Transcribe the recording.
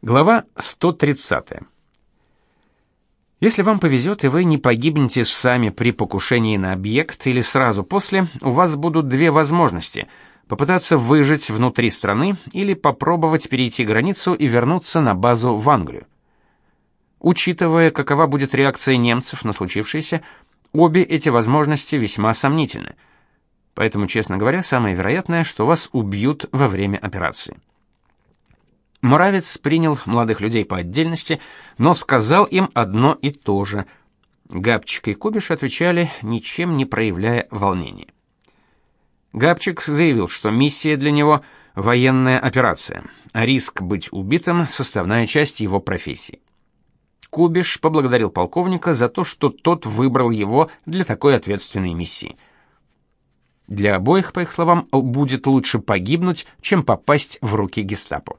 Глава 130. Если вам повезет, и вы не погибнете сами при покушении на объект или сразу после, у вас будут две возможности: попытаться выжить внутри страны или попробовать перейти границу и вернуться на базу в Англию. Учитывая, какова будет реакция немцев на случившееся, обе эти возможности весьма сомнительны. Поэтому, честно говоря, самое вероятное, что вас убьют во время операции. Муравец принял молодых людей по отдельности, но сказал им одно и то же. Габчик и Кубиш отвечали, ничем не проявляя волнения. Габчик заявил, что миссия для него военная операция, а риск быть убитым составная часть его профессии. Кубиш поблагодарил полковника за то, что тот выбрал его для такой ответственной миссии. Для обоих, по их словам, будет лучше погибнуть, чем попасть в руки Гестапо.